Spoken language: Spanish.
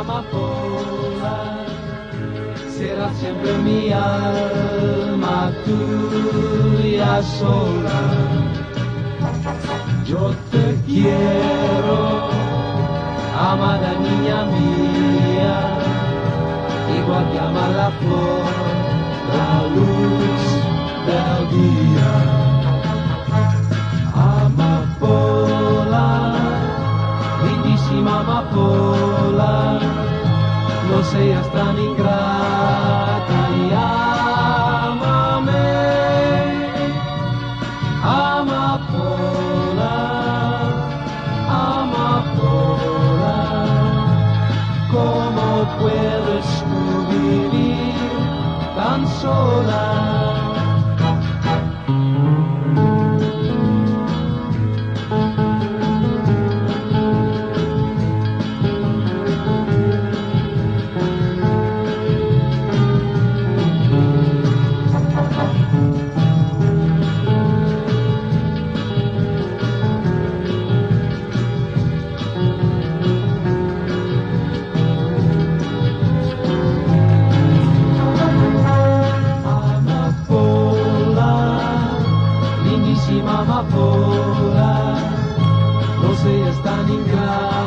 amapola, será siempre mi alma tuya sola. Yo te quiero, amada niña mía, igual que ama la flor, la luz del día. Amapola, lindísima amapola, seas tan ingrata y amame. Amapola, amapola, ¿cómo puedes tú vivir tan sola? Amapola, no seas tan ingrata